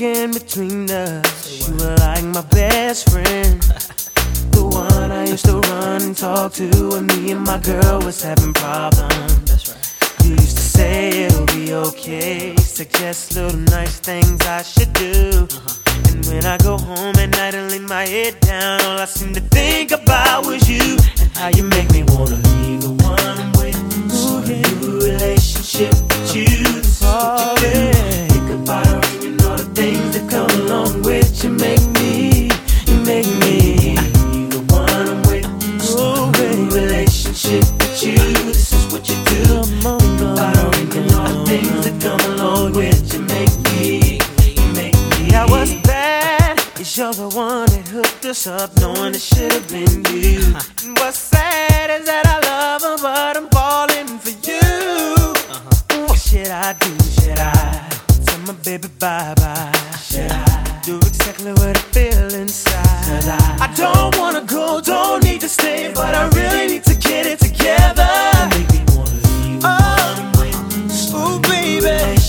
began between us, you were like my best friend. The one I used to run and talk to when me and my girl was having problems. That's right. You used to say it'll be okay, suggest little nice things I should do. Uh-huh. And when I go home at night and lay my head down, all I seem to think about was you and how you make me wanna leave you're the one that hooked us up, knowing it should have been you. And what's sad is that I love her, but I'm falling for you. What should I do? Should I tell my baby bye bye? Should I do exactly what I feel inside? Cause I- I don't wanna go, don't need to stay, but I really need to get it together. Make me oh. wanna leave Oh. one I'm. Ooh, baby,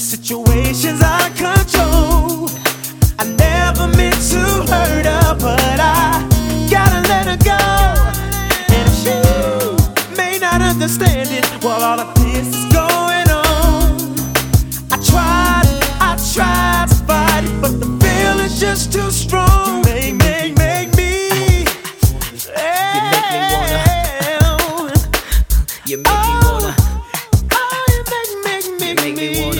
situation's I control. I never meant to hurt her, but I gotta let her go. And if she may not understand it while all of this is going on, I tried, I tried to fight it, but the feeling's just too strong. Make, make, make me. You make me wanna. You make me wanna. Oh, oh you make, make, make, make me wanna.